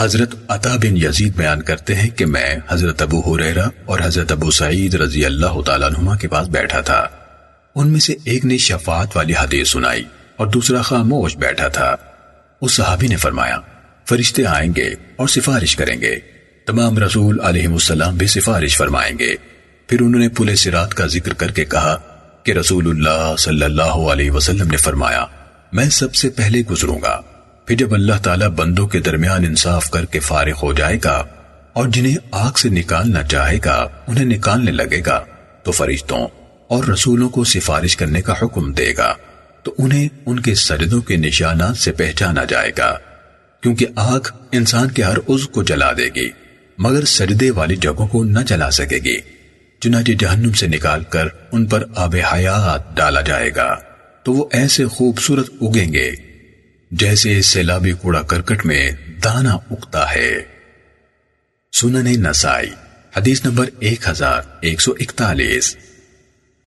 حضرت عطا بن یزید بیان کرتے ہیں کہ میں حضرت ابو حریرہ اور حضرت ابو سعید رضی اللہ تعالیٰ عنہ کے پاس بیٹھا تھا۔ ان میں سے ایک نے شفاعت والی حدیث سنائی اور دوسرا خاموش بیٹھا تھا۔ اس صحابی نے فرمایا، فرشتے آئیں گے اور سفارش کریں گے۔ تمام رسول علیہ السلام بھی سفارش فرمائیں گے۔ پھر انہوں نے پلے سرات کا ذکر کر کے کہا کہ رسول اللہ صلی اللہ علیہ وسلم نے فرمایا، میں سب سے پہلے گزروں گا۔ پھر جب اللہ تعالیٰ بندوں کے درمیان انصاف کر کے فارغ ہو جائے گا اور جنہیں آگ سے نکالنا چاہے گا، انہیں نکالنے لگے گا، تو فرشتوں اور رسولوں کو سفارش کرنے کا حکم دے گا۔ تو انہیں ان کے سجدوں کے نشانات سے پہچانا جائے گا، کیونکہ آگ انسان کے ہر عضو کو جلا دے گی، مگر سجدے والی جگہوں کو نہ جلا سکے گی۔ چنانچہ جہنم سے نکال کر ان پر آب حیات ڈالا جائے گا۔ تو وہ ایسے خوبصورت اگیں گے جیسے سیلابی کوڑا کرکٹ میں دانا اگتا ہے۔ سنن نسائی، حدیث نمبر ایک ہزار ایک سو اکتالیس۔